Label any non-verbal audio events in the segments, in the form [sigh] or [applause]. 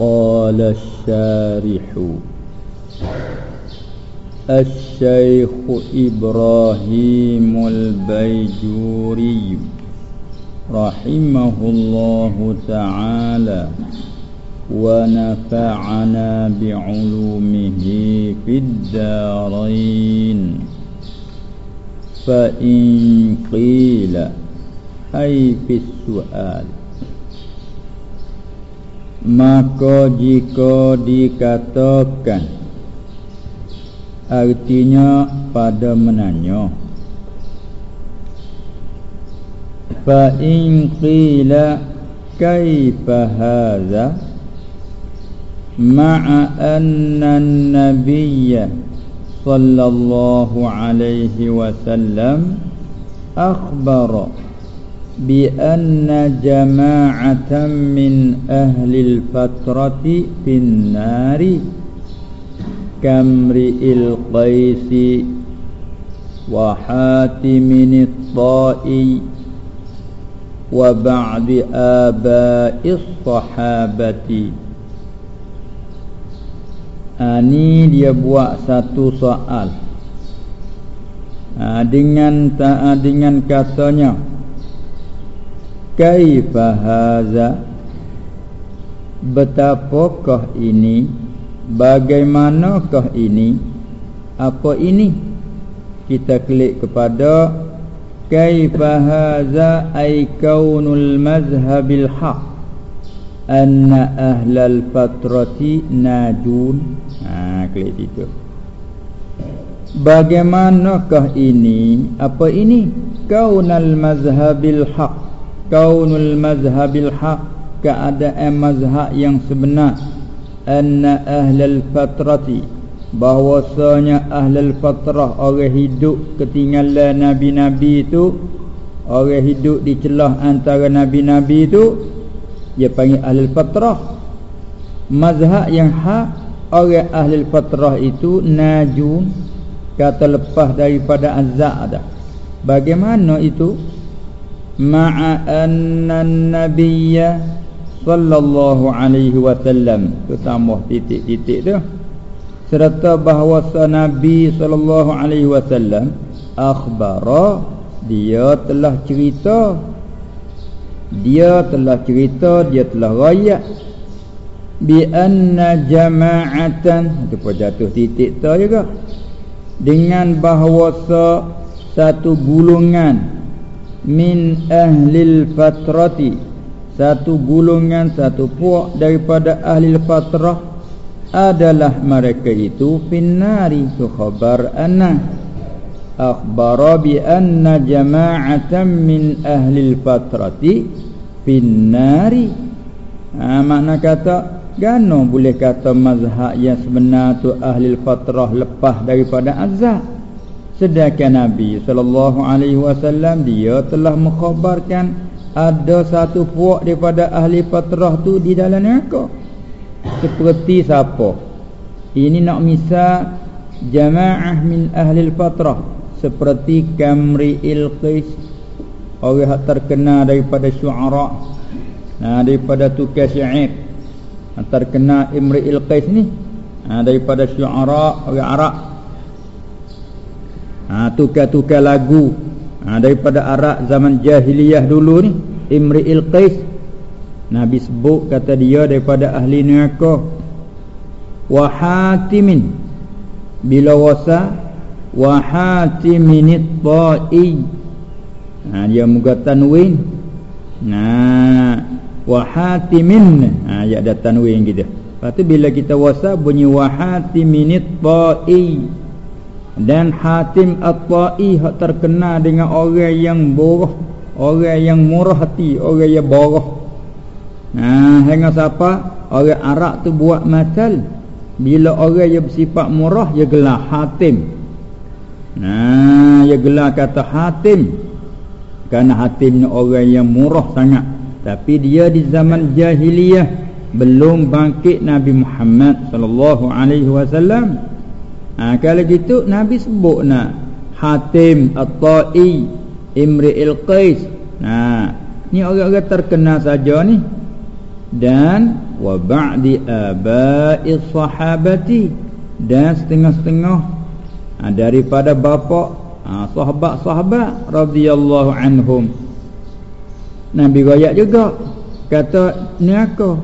قال الشارح. الشيخ إبراهيم البيجوري رحمه الله تعالى ونفعنا بعلومه في الدارين. فإن قيل أي في السؤال. Maka jika dikatakan artinya pada menanya fa in qila kaifa hadha ma'a anna an-nabiyya sallallahu alaihi wasallam akhbara بأن جماعة من أهل الفترة في النار كامرئ القيس وحاتم الطائي وبعض آباء الصحابة Ini dia buat satu soal ha, Dengan tak dengan katanya kaifa haza? Betapakah ini? Bagaimanakah ini? Apa ini? Kita klik kepada kaifa haza ay kaunul mazhabil haq. Anna ahlal fatrati najun. Ha klik situ. Bagaimanakah ini? Apa ini? Kaunal mazhabil haq kaunul mazhabil haq keadaan mazhab yang sebenar. Anna ahlal fatrati bahwasanya ahlul fatrah orang hidup ketinggalan nabi-nabi itu orang hidup di celah antara nabi-nabi itu dia panggil ahlul fatrah. Mazhab yang hak orang ahlul fatrah itu najun kata lepas daripada azab dah bagaimana itu ma'a anna nabiyya sallallahu alaihi wasallam. Tu tambah titik-titik tu. Serta bahawa nabi sallallahu alaihi wasallam akhbara dia telah cerita. Dia telah cerita dia telah rakyat. Bi anna jama'atan tu pun jatuh titik tu juga. Dengan bahawa satu gulungan min ahlil fatrati. Satu gulungan satu puak daripada ahli fatrah adalah mereka itu finnari. Tu khabar anna. Akhbara bi anna jama'atan min ahli fatrati finnari. Ha, makna kata gano boleh kata mazhab yang sebenar tu ahli fatrah lepas daripada azab Sedangkan Nabi sallallahu alaihi wasallam dia telah mengkhabarkan ada satu puak daripada ahli patrah tu di dalam neraka. Seperti siapa? Ini nak misal jamaah min ahli patrah seperti Kamri Ilqis orang yang terkenal daripada syuara nah daripada tukar syair terkenal Imri Ilqis ni nah, daripada syuara orang Arab ha, tukar-tukar lagu. Ha, daripada Arab zaman jahiliyah dulu ni Imri'il Qais. Nabi sebut kata dia daripada ahli neraka wa hatimin. Bila wasa wa hatimin ta'i ha, dia muga tanwin. Nah wa hatimin. Ha ya ada tanwin gitu lepas tu bila kita wasa bunyi wa hatimin ta'i dan Hatim At-Ta'i terkenal dengan orang yang bodoh orang yang murah hati orang yang bodoh nah hingga siapa? Orang Arab tu buat matal bila orang yang bersifat murah dia gelar Hatim. Nah dia gelar kata Hatim. Kerana Hatim ni orang yang murah sangat. Tapi dia di zaman jahiliyah belum bangkit Nabi Muhammad sallallahu alaihi wasallam ha, Kalau gitu Nabi sebut nak Hatim At-Ta'i Imri Al-Qais ha, Ni orang-orang terkenal saja ni. Dan wa ba'di aba'i sahabati. Dan setengah-setengah ha, daripada bapa ha, sahabat-sahabat radhiyallahu anhum. Nabi royak juga kata ni aku.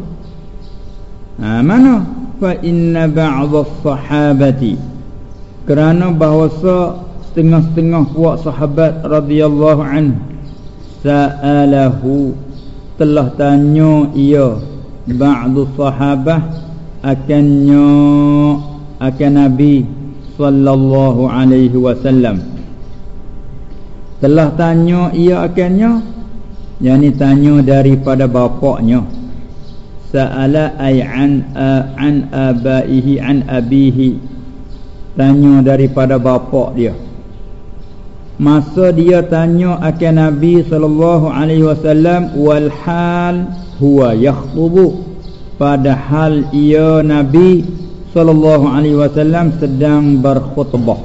Ha, mana? Fa inna ba'dha sahabati kerana bahawa setengah-setengah puak sahabat radhiyallahu anhu sa'alahu telah tanya ia ba'du sahabah akannya akan nabi sallallahu alaihi wasallam. Telah tanya ia akannya yakni tanya daripada bapaknya sa'ala ay an an abaihi an abihi tanya daripada bapak dia. Masa dia tanya akan nabi sallallahu alaihi wasallam wal hal huwa yakhubu padahal ia nabi sallallahu alaihi wasallam sedang berkhutbah.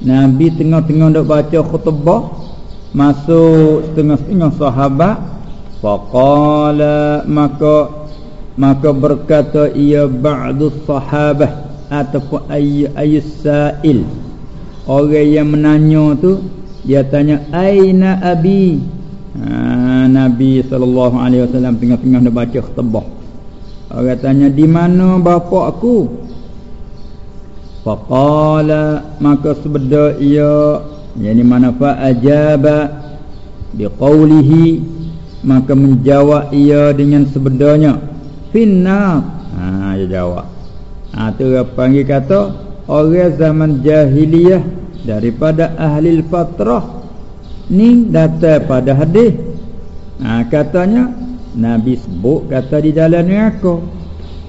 Nabi tengah-tengah nak baca khutbah. Masuk setengah-setengah sahabat. Faqala maka maka berkata ia ba'du sahabah ataupun ay ayusail orang yang menanya tu dia tanya aina abi? Ha, nabi sallallahu alaihi wasallam tengah-tengah nak baca khutbah. Orang tanya di mana bapa aku? Faqala maka sebeda ia yani mana? Fa ajaba biqaulihi maka menjawab ia dengan sebedanya finna ha dia jawab ha tu panggil kata orang zaman jahiliyah daripada ahli fatrah ni datang pada hadis ha katanya nabi sebut kata di dalam ni aku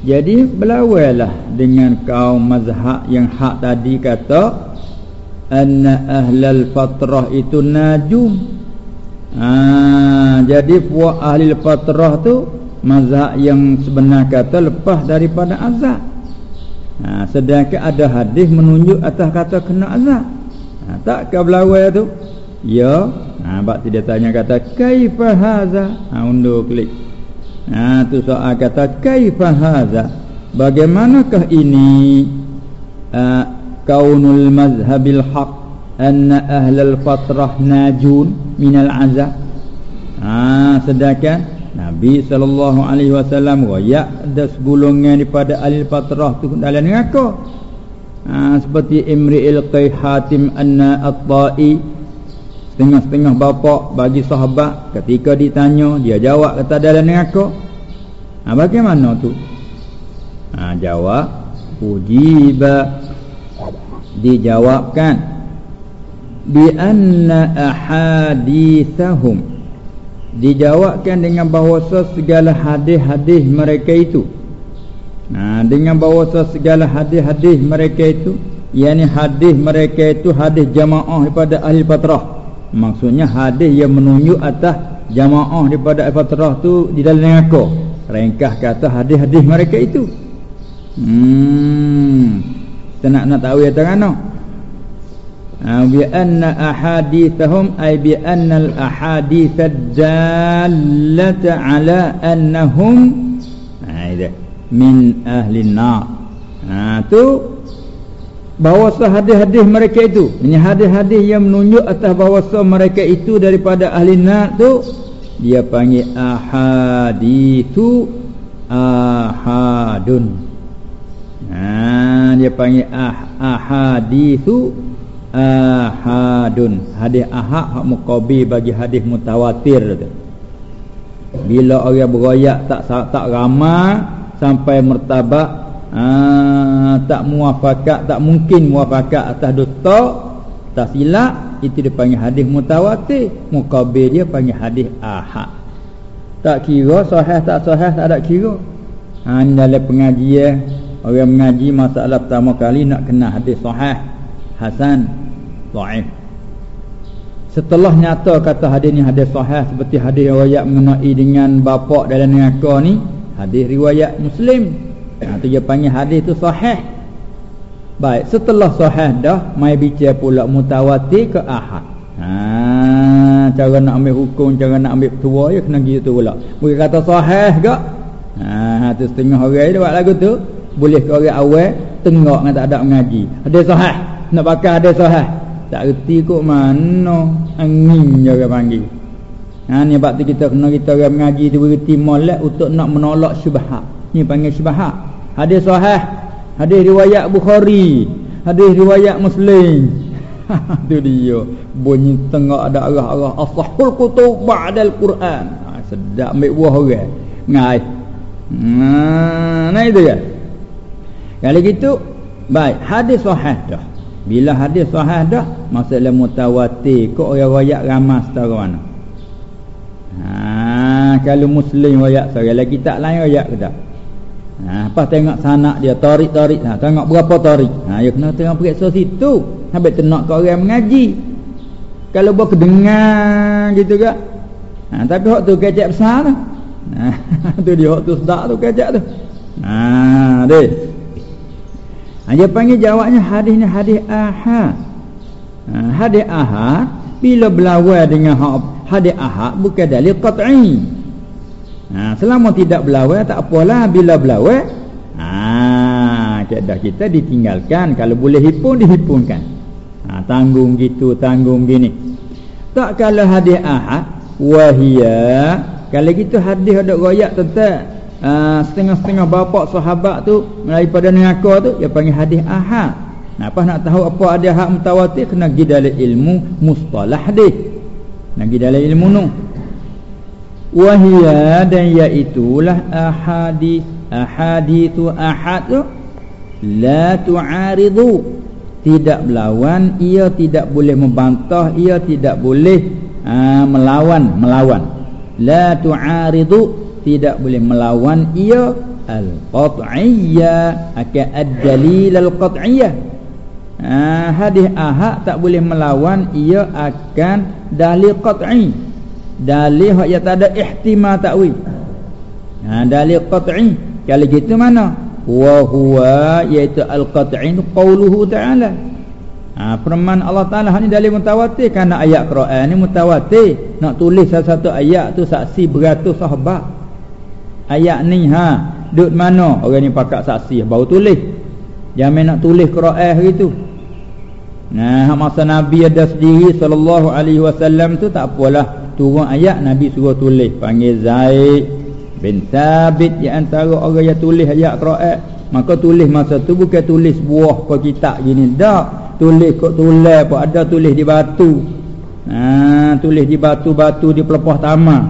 jadi berlawalah dengan kaum mazhab yang hak tadi kata anna ahlal fatrah itu najum. Ha, jadi puak ahli fatrah tu mazhab yang sebenar kata lepas daripada azab. Ha, sedangkan ada hadis menunjuk atas kata kena azab. Ha, tak ke berlawai tu? Ya. Ha, bak tidak tanya kata kaifa haza? Ha, undur klik. Ha tu soal kata kaifa hadza? Bagaimanakah ini uh, kaunul mazhabil haq anna ahlal fatrah najun minal azab? Ha sedangkan Nabi sallallahu alaihi wasallam royak ada segulungan daripada ahli fatrah tu dalam neraka. Ha seperti Imri'il Qayhatim anna at-ta'i Setengah-setengah bapa bagi sahabat ketika ditanya dia jawab kata dalam neraka. Ha bagaimana tu? Ha jawab ujiba dijawabkan bi anna ahadithahum dijawabkan dengan bahawa segala hadis-hadis mereka itu Nah, dengan bahawa segala hadis-hadis mereka itu yakni hadis mereka itu hadis jamaah daripada ahli fatrah Maksudnya hadis yang menunjuk atas jamaah daripada al-fatrah tu di dalam neraka. Ringkas kata hadis-hadis mereka itu. Hmm. Kita nak nak tahu ya tengano. Ha, bi anna ahadithahum ay bi anna al-ahadith dallata ala annahum ha, min ahli an-nar. Ha tu bahawa hadis-hadis mereka itu ini hadis-hadis yang menunjuk atas bahawa mereka itu daripada ahli nar tu dia panggil ahadithu ahadun ha dia panggil ah, ahadithu ahadun. Hadis ahad hak muqabi bagi hadis mutawatir tu. Bila orang beroyak tak tak ramai sampai mertabak ha, tak muafakat tak mungkin muafakat atas dusta tak silap itu dipanggil hadis mutawatir. Mukabil dia panggil hadis ahad. Tak kira sahih tak sahih tak ada kira. Ha, dalam pengajian orang mengaji masalah pertama kali nak kena hadis sahih. Hasan dhaif setelah nyata kata hadis ni hadis sahih seperti hadis riwayat mengenai dengan bapa dalam neraka ni hadis riwayat muslim Ha tu dia panggil hadis tu sahih. Baik, setelah sahih dah mai bicara pula mutawatir ke ahad. Ha cara nak ambil hukum, cara nak ambil tua ya kena gitu pula. Bukan kata sahih gak. Ha tu setengah orang dia buat lagu tu. Boleh ke orang awal tengok dengan tak ada mengaji. Ada sahih. Nak bakar ada sahih. Tak reti kok mana angin je orang panggil. Ha ni sebab tu kita kena kita orang mengaji tu bererti molek untuk nak menolak syubhat. Ni panggil syubhat. Hadis sahih. Hadis riwayat Bukhari. Hadis riwayat Muslim. [laughs] tu dia. Bunyi tengok ada arah-arah asahul kutub ba'dal Quran. Ha, sedap ambil buah orang. Ngai. Nah, nah itu ya. Kalau gitu, baik hadis sahih dah. Bila hadis sahih dah, masalah mutawatir kok orang-orang ramai setara mana? Ha, kalau muslim royak sekali lagi tak lain royak ke tak? Ha, apa tengok sanak dia tarik-tarik ha, tengok berapa tarik. Ha, ya kena tengok periksa situ. Habis nak kau orang mengaji. Kalau buat kedengar gitu ke? Ha, tapi hak tu kecek besar tu. Ha, [laughs] tu dia hak tu sedap tu kecek tu. Ha, deh. Ha, dia panggil jawabnya hadis ni hadis ahad. Ha, hadis ahad bila berlawan dengan hadis ahad bukan dalil qat'i. Ha, selama tidak berlawan tak apalah bila berlawan. Ha, keadaan kita ditinggalkan kalau boleh hipun dihipunkan. Ha, tanggung gitu, tanggung gini. Tak kalau hadis ahad wahia kalau gitu hadis ada royak tentang uh, setengah-setengah bapa sahabat tu daripada neraka tu dia panggil hadis ahad. Nah, apa nak tahu apa ada hak mutawatir kena pergi dalam ilmu mustalah hadis. Lagi dalam ilmu nu. Wahia dan iaitulah ahadith ahadithu ahad tu la tu'aridu tidak melawan ia tidak boleh membantah ia tidak boleh aa, ha, melawan melawan la tu'aridu tidak boleh melawan ia al-qat'iyyah akan ad-dalil al-qat'iyyah ha, hadis ahad tak boleh melawan ia akan dalil qat'i. Dalil yang tak ada ihtimal takwil ha, dalil qat'i. Kalau gitu mana? Wa huwa iaitu al-qat'i qauluhu ta'ala. Ha, firman Allah Ta'ala ni dalil mutawatir. Kerana ayat Quran ni mutawatir. Nak tulis satu-satu ayat tu saksi beratus sahabat ayat ni ha. Duduk mana? Orang ni pakat saksi. Baru tulis. Jangan nak tulis Quran gitu Nah, masa Nabi ada sendiri sallallahu alaihi wasallam tu tak apalah. Turun ayat Nabi suruh tulis. Panggil Zaid bin Thabit di antara orang yang tulis ayat Quran. Maka tulis masa tu bukan tulis buah ke kitab gini. Dak. Tulis kok tulis apa ada tulis di batu. Nah, tulis di batu-batu di pelepah taman.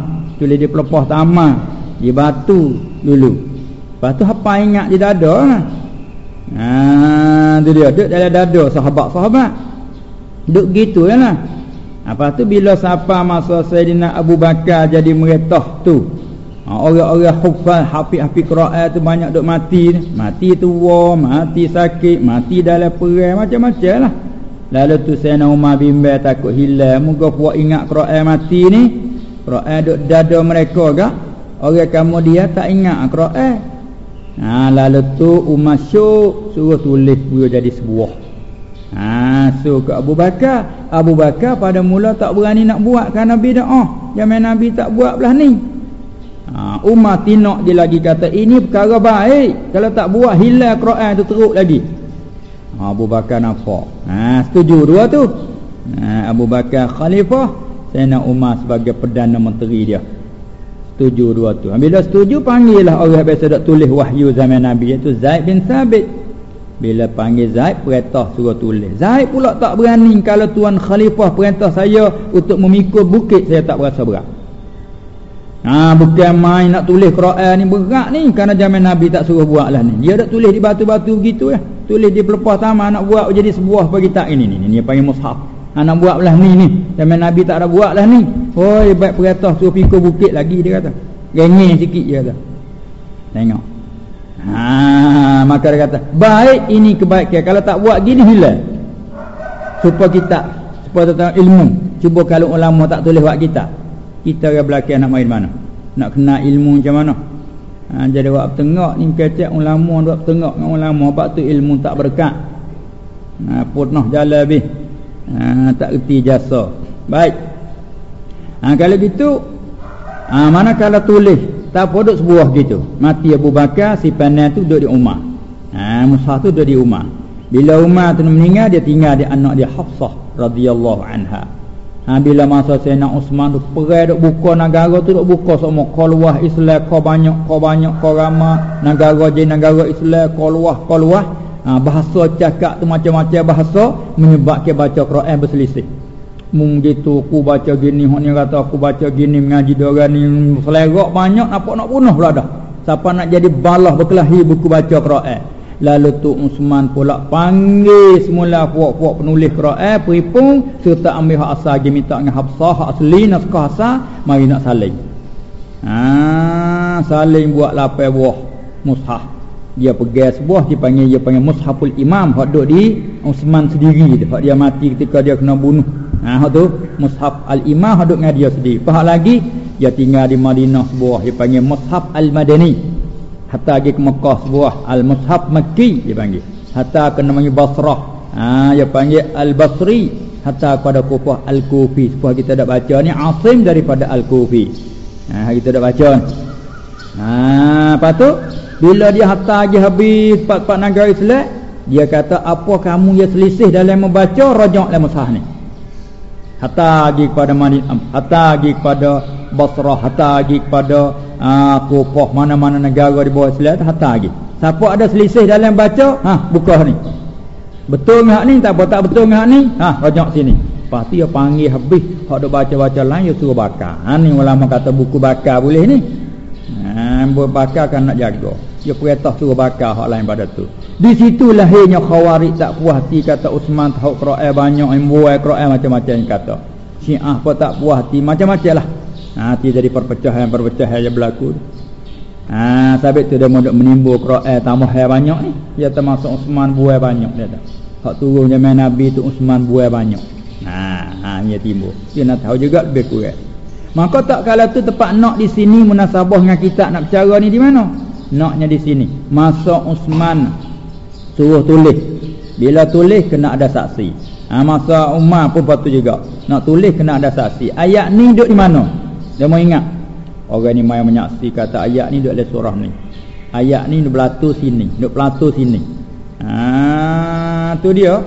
Tulis di pelepah taman di batu dulu. Lepas tu apa ingat di dada lah. Ha tu dia duduk dalam dada sahabat-sahabat. Duduk gitu ya lah. Apa tu bila siapa masa Sayyidina Abu Bakar jadi meretah tu. Ha, orang-orang hufaz hafiz-hafiz Quran tu banyak duk mati. Mati tua, mati sakit, mati dalam perang macam-macam lah. Lalu tu Sayyidina Umar bimbang takut hilang. Moga puak ingat Quran mati ni. Quran duk dada mereka gak. Orang kamu dia tak ingat Quran. Ha, lalu tu Umar Syuk suruh tulis buah jadi sebuah. Ha, so ke Abu Bakar. Abu Bakar pada mula tak berani nak buat kerana bida'ah. Zaman Nabi tak buat belah ni. Ha, Umar tinok dia lagi kata ini perkara baik. Kalau tak buat hilang Quran tu teruk lagi. Ha, Abu Bakar nampak. Ha, setuju dua tu. Ha, Abu Bakar khalifah. Saya nak Umar sebagai Perdana Menteri dia setuju dua tu. Bila setuju panggillah orang biasa dak tulis wahyu zaman Nabi iaitu Zaid bin Sabit. Bila panggil Zaid perintah suruh tulis. Zaid pula tak berani kalau tuan khalifah perintah saya untuk memikul bukit saya tak berasa berat. Ha bukan main nak tulis Quran ni berat ni kerana zaman Nabi tak suruh buat lah ni. Dia dak tulis di batu-batu gitu ya. Tulis di pelepah taman nak buat jadi sebuah bagi tak ini ni. Ni panggil mushaf. Ha, nak buat belah ni ni. Zaman Nabi tak ada buat lah ni. Oh, baik perintah suruh pikul bukit lagi dia kata. Gengeng sikit dia kata. Tengok. Ha, maka dia kata, baik ini kebaikan. Kalau tak buat gini hilang. Supaya kita, supaya tentang ilmu. Cuba kalau ulama tak tulis buat kita. Kita orang belakang nak main mana? Nak kena ilmu macam mana? Ha, jadi buat tengok ni kecek ulama buat tengok dengan ulama. Sebab tu ilmu tak berkat. Ha, pernah jalan habis ha, tak erti jasa baik ha, kalau gitu ha, mana kalau tulis Tak duduk sebuah gitu. Mati Abu Bakar, si panas tu duduk di Umar. Ha, mushaf tu duduk di Umar. Bila Umar tu meninggal, dia tinggal di anak dia Hafsah radhiyallahu anha. Ha, bila masa Sayyidina Osman tu perai duk buka negara tu duk buka semua keluar Islam kau banyak kau banyak kau ramah negara je negara Islam kau luah ha, bahasa cakap tu macam-macam bahasa menyebabkan baca Quran berselisih mung gitu aku baca gini hok ni kata aku baca gini mengaji dia ni selerak banyak nampak nak bunuh pula dah. Siapa nak jadi balah berkelahi buku baca Quran. Lalu tu Usman pula panggil semula puak-puak penulis Quran peripung serta ambil hak asal dia minta dengan Hafsah hak asli naskah asal mari nak saling. Ha, saling buat lapai buah mushaf dia pergi sebuah dia panggil dia panggil mushaful imam hak duduk di Usman sendiri tu hak dia mati ketika dia kena bunuh Ha hak tu mushaf al-imam hak duduk dengan dia sendiri. Pahak lagi dia tinggal di Madinah sebuah dia panggil mushaf al-madani. Hatta pergi ke Mekah sebuah al-mushaf Makki dia panggil. Hatta ke namanya Basrah. Ha dia panggil al-Basri. Hatta pada Kufah al-Kufi. Sebuah kita dah baca ni asim daripada al-Kufi. Ha kita dah baca. Ha tu bila dia hatta lagi habis empat-empat negara Islam dia kata apa kamu yang selisih dalam membaca rajak dalam mushaf ni? Hatta pergi kepada Madinah hatta pergi kepada Basrah hatta pergi kepada uh, Kufah mana-mana negara di bawah Islam hatta pergi. Siapa ada selisih dalam baca? Ha buka ni. Betul ngak ni? Tak apa tak betul ngak ni? Ha rajak sini. Lepas tu dia panggil habis. Hak ada baca-baca lain dia suruh bakar. Ha ni ulama kata buku bakar boleh ni ha buat bakar kan nak jaga dia perintah suruh bakar hak lain pada tu di situ lahirnya khawarij tak puas hati kata Uthman tahu Quran banyak buat Quran macam-macam yang kata. Syiah pun tak puas hati macam-macam lah. Ha, nanti jadi perpecahan-perpecahan yang berlaku. Ha, sabit tu dia mau menimbul Quran tambah banyak ni. Dia termasuk Uthman buat banyak dia tak. Hak turun zaman Nabi tu Uthman buat banyak. Ha, ha dia timbul. Dia nak tahu juga lebih kurang. Maka tak kala tu tempat nak di sini munasabah dengan kita nak bercara ni di mana? Naknya di sini. Masa Uthman suruh tulis. Bila tulis kena ada saksi. Ha, masa Umar pun patut juga. Nak tulis kena ada saksi. Ayat ni duduk di mana? Dia mau ingat. Orang ni main menyaksi kata ayat ni duduk dalam surah ni. Ayat ni duduk belatu sini. Duduk pelatu sini. Ha, tu dia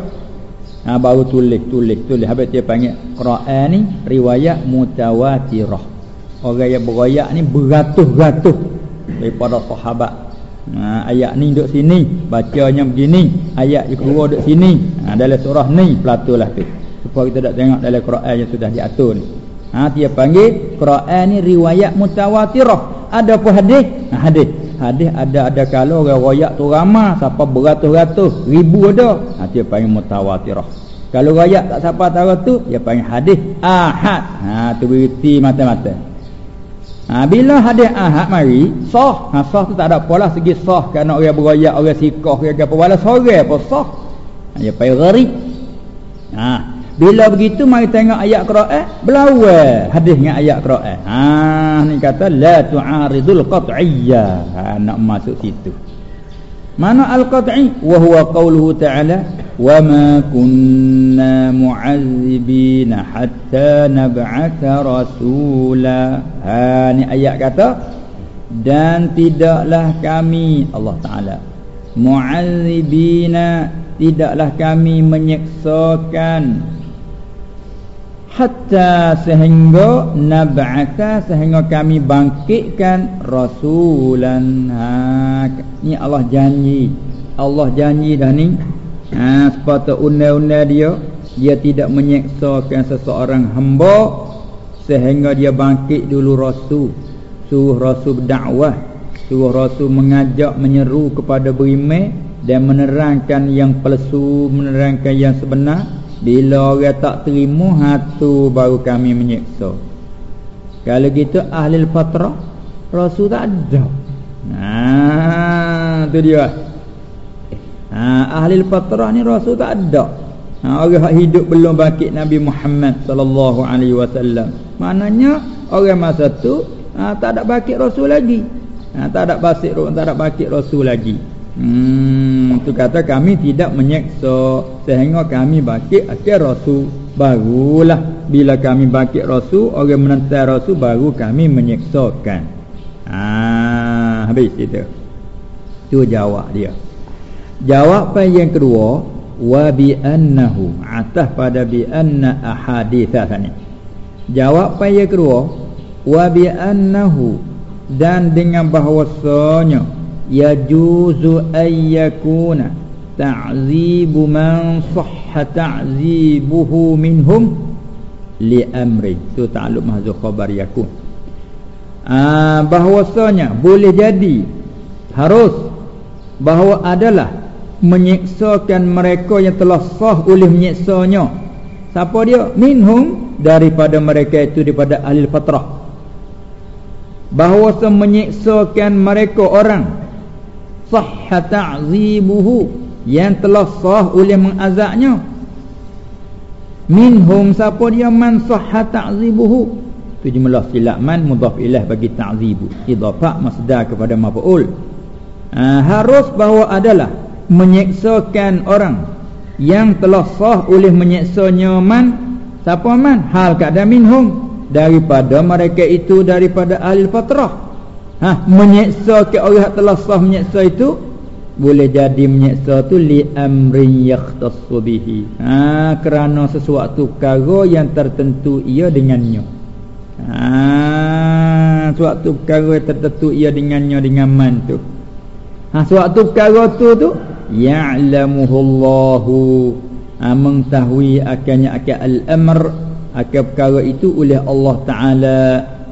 ha, baru tulis tulis tulis. Habis dia panggil Quran ni riwayat mutawatirah. Orang yang berayak ni beratus-ratus daripada sahabat. Ha, ayat ni duduk sini Bacanya begini. Ayat yang keluar duduk sini. Ha, Dalam surah ni Pelatulah tu. Supaya kita tak tengok dalam Quran yang sudah diatur ni. Ha, Dia panggil Quran ni riwayat mutawatirah. Ada apa hadis? Ha, hadis Hadis ada ada kalau orang rakyat tu ramah Siapa beratus-ratus Ribu ada. Ha, Dia panggil mutawatirah. Kalau rakyat tak siapa tahu tu Dia panggil hadis Ahad. Ha, Tu beriti mata-mata. Ha, bila hadis ahad mari sah. Ha, sah tu tak ada apalah segi sah. Kerana orang beroyak orang sikah ke apa wala sore apa sah. Ha, dia pai gharib. Ha, bila begitu mari tengok ayat Quran belawa hadis dengan ayat Quran. Ha ni kata la tu'aridul qat'iyya. Ha nak masuk situ. Mana al-qat'i? Wa huwa qauluhu ta'ala wa ma kunna mu'azzibina hatta nab'atha rasula. Ha ni ayat kata dan tidaklah kami Allah Taala mu'azzibina tidaklah kami menyeksakan hatta sehingga nab'atha sehingga kami bangkitkan rasulan. Ha ni Allah janji. Allah janji dah ni. Ha, sepatut undang-undang dia dia tidak menyeksakan seseorang hamba sehingga dia bangkit dulu rasul. Suruh rasul berdakwah suruh rasul mengajak menyeru kepada beriman dan menerangkan yang palsu menerangkan yang sebenar bila orang tak terima hatu baru kami menyeksa kalau gitu ahli fatrah rasul tak ada. Nah tu dia. Ha, ahli fatrah ni rasul tak ada. Ha, orang hidup belum bangkit Nabi Muhammad sallallahu alaihi wasallam. Maknanya orang masa tu ha, tak ada bangkit rasul lagi. Ha, tak ada basik tak ada bangkit rasul lagi hmm tu kata kami tidak menyeksa sehingga kami bangkit akhir rasul barulah. Bila kami bangkit rasul orang menantai rasul baru kami menyeksakan ha habis itu. Tu jawab dia. Jawapan yang kedua wa bi annahu atas pada bi anna ahaditsah ni jawapan yang kedua wa bi annahu dan dengan bahawasanya yajuzu ayyakuna ta'zibu man sahha ta'zibuhu minhum li amri tu ta'alluq mahzuf khabar yakun ah bahwasanya boleh jadi harus bahawa adalah menyiksakan mereka yang telah sah oleh menyiksanya. Siapa dia? Minhum daripada mereka itu daripada ahli fatrah. Bahawa menyiksakan mereka orang sahha ta'zibuhu yang telah sah oleh mengazaknya. Minhum siapa dia man sahha ta'zibuhu tu jumlah silap man mudhaf ilah bagi ta'zibu. Idafah masdar kepada maf'ul. Ha, harus bahawa adalah menyeksakan orang yang telah sah oleh menyeksanya man siapa man? Hal keadaan minhum. Daripada mereka itu daripada ahli fatrah ha? Menyeksakan orang yang telah sah menyeksa itu boleh jadi menyeksa tu li amrin yakhtassu bihi. Ha kerana sesuatu perkara yang tertentu ia dengannya. Ha suatu perkara yang tertentu ia dengannya dengan man tu. Ha suatu perkara tu tu ya'lamuhu Allahu ha, mengetahui akannya akan al-amr akan perkara itu oleh Allah taala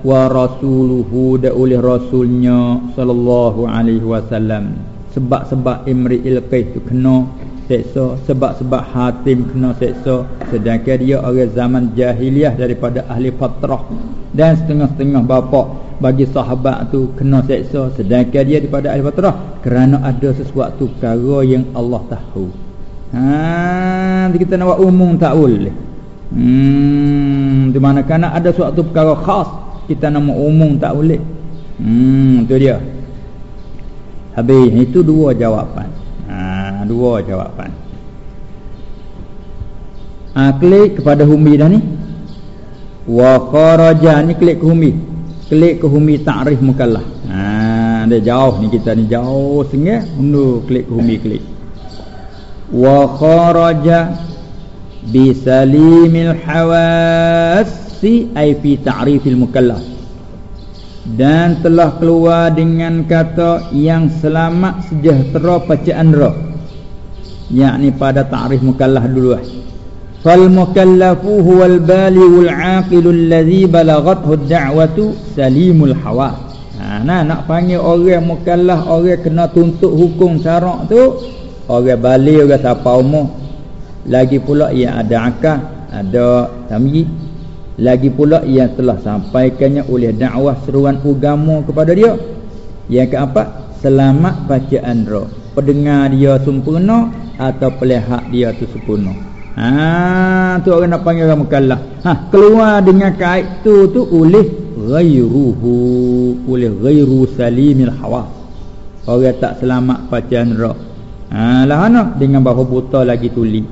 wa rasuluhu dan oleh rasulnya sallallahu alaihi wasallam. Sebab-sebab Imri Ilqih tu kena seksa sebab-sebab Hatim kena seksa. Sedangkan dia orang zaman jahiliah daripada ahli fatrah. Dan setengah-setengah bapa bagi sahabat tu kena seksa. Sedangkan dia daripada ahli fatrah kerana ada sesuatu perkara yang Allah tahu. Ha kita nak buat umum tak boleh. Hmm di mana kerana ada sesuatu perkara khas kita nak umum tak boleh hmm tu dia Habis itu dua jawapan. Ha, dua jawapan. Ha, klik kepada Humi dah ni. Wa kharaja ni klik ke Humi. Klik ke Humi ta'rif mukallaf. Ha, dia jauh ni kita ni jauh sengih. Undur klik ke Humi klik. Wa kharaja bisalimil hawasi ay fi ta'rifil mukallaf. Dan telah keluar dengan kata yang selamat sejahtera bacaan ra yakni pada ta'rif mukallaf dulu lah. Fal mukallafu huwal balighul aqilul ladzi balaghathu ad-da'watu salimul hawa. Ha nah nak panggil orang mukallaf orang kena tuntut hukum syarak tu orang baligh orang siapa umur. Lagi pula ia ada akal ada tamyiz lagi pula yang telah sampaikannya oleh dakwah seruan agama kepada dia. Yang keempat selamat bacaan roh. Pendengar dia sempurna atau pelihat dia tu sempurna? Ha tu orang nak panggil orang mukallaf ha keluar dengan kait tu tu oleh ghairuhu oleh ghairu salimil hawa. Orang tak selamat bacaan roh. Ha lah dengan bahu buta lagi tuli.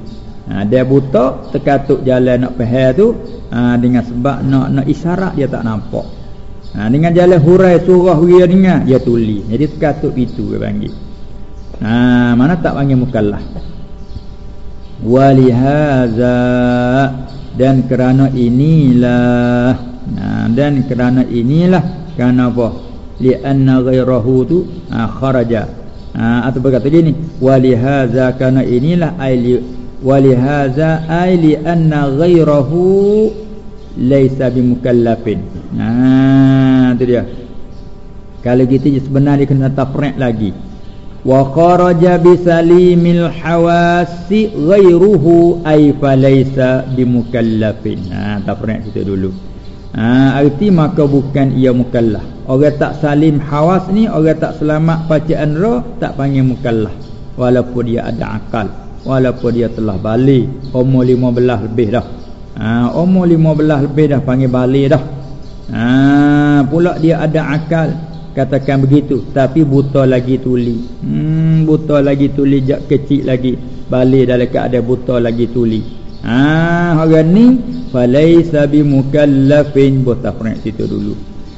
Ha, dia buta terkatuk jalan nak faham tu ha, dengan sebab nak nak isyarat dia tak nampak. Ha, dengan jalan hurai surah dia dengar dia tuli. Jadi terkatuk itu dia panggil. Ha, mana tak panggil mukallaf walihaza dan kerana inilah. Ha, dan kerana inilah kerana apa? Li'anna ghairahu tu ha, kharaja. Ha, atau berkata gini walihaza kerana inilah ay walihaza ay li anna ghairahu laysa bimukallafin. Ha tu dia. Kalau kita sebenarnya kena tafriq lagi. Wa kharaja bisalimil hawasi ghairuhu ay falaysa bimukallafin. Ha tafriq kita dulu. Ha arti maka bukan ia mukallaf. Orang tak salim hawas ni orang tak selamat bacaan roh tak panggil mukallaf. Walaupun dia ada akal walaupun dia telah balik umur 15 lebih dah. Ha, umur 15 lebih dah panggil balik dah. Ha, pula dia ada akal katakan begitu. Tapi buta lagi tuli. Hmm, buta lagi tuli jak kecil lagi. Balik dalam keadaan buta lagi tuli. Ha, orang ni falaisa bimukallafin. Buta pernah situ dulu.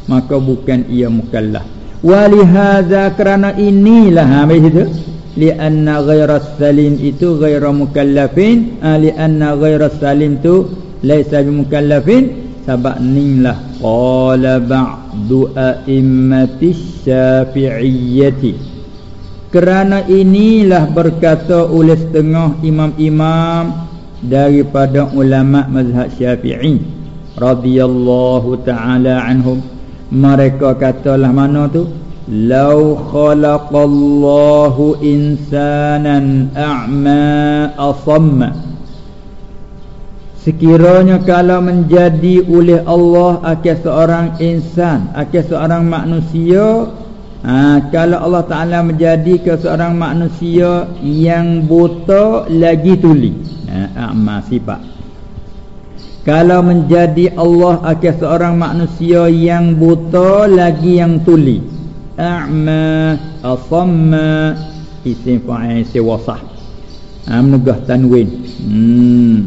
Maka bukan ia mukallaf. Walihadza kerana inilah ha itu lianna ghairas salim itu ghairu mukallafin. Ha, lianna ghairas salim tu laisa bimukallafin. Sebab nilah qala ba'du a'immatis syafi'iyyati. Kerana inilah berkata oleh setengah imam-imam daripada ulama mazhab syafi'i. Radhiyallahu taala anhum. Mereka katalah mana tu law khalaqallahu insanan a'ma asamma sekiranya kalau menjadi oleh Allah akan seorang insan akan seorang manusia ha, kalau Allah Taala menjadi ke seorang manusia yang buta lagi tuli. Ha, a'ma sifat. Kalau menjadi Allah akan seorang manusia yang buta lagi yang tuli a'ma asamma. Isim fa'il isim wasah. Ha, menegah tanwin. Hmm.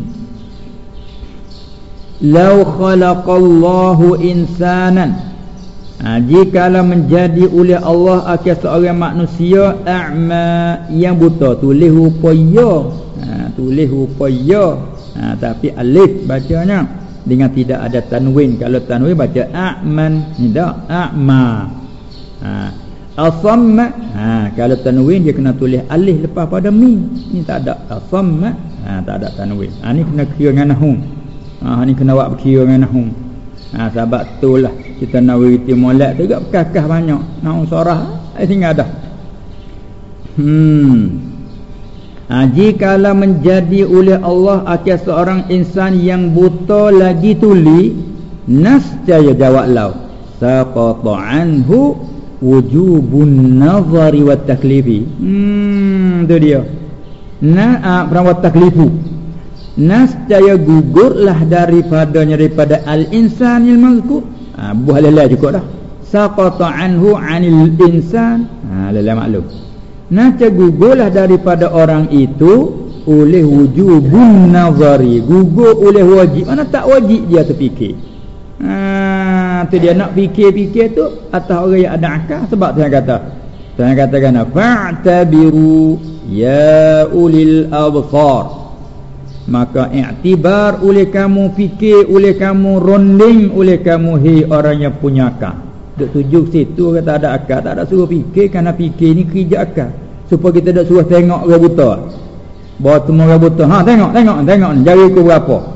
Law khalaqallahu insanan. Ha, jikalau menjadi oleh Allah akan seorang manusia a'ma yang buta. Tulis rupa ya. Ha, tulis rupa ya. Ha, tapi alif bacanya. Dengan tidak ada tanwin. Kalau tanwin baca a'man. Tidak a'ma ha. Asamma. Ha kalau tanwin dia kena tulis alif lepas pada mim. Ni tak ada. Asamma. Ha tak ada tanwin. Ha ni kena kira dengan nahwu ha ni kena buat kira dengan nahwu ha sebab itulah kita nak wiriti molek tu juga bekakah banyak. Nahwu surah ai tinggal dah. Hmm. Ha, Jikalau menjadi oleh Allah Akhir seorang insan yang buta lagi tuli Nascaya jawab lau Saqata anhu Wujubun nazari wa taklifi. Hmm tu dia. Na wa taklifu? Nascaya gugurlah daripadanya daripada al-insan yang mazkur. Ha, buah lelai juga dah. Saqata anhu anil insan. Ha lelai maklum. Naca gugurlah daripada orang itu oleh wujubun nazari. Gugur oleh wajib. Mana tak wajib dia terfikir ha tu dia nak fikir-fikir tu atas orang yang ada akal. Sebab Tuhan kata Tuhan katakan fa'tabiru ya ulil absar. Maka i'tibar oleh kamu fikir oleh kamu ronding oleh kamu hei orang yang punya akal. Duk tuju situ kata ada akal. Tak ada suruh fikir Kerana fikir ni kerja akal. Supaya kita tak suruh tengok orang buta. Bawa semua orang buta. Ha tengok tengok tengok Jari aku berapa